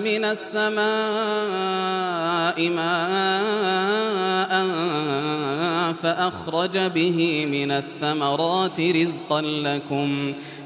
من السماء ماء فأخرج به من الثمرات رزقا لكم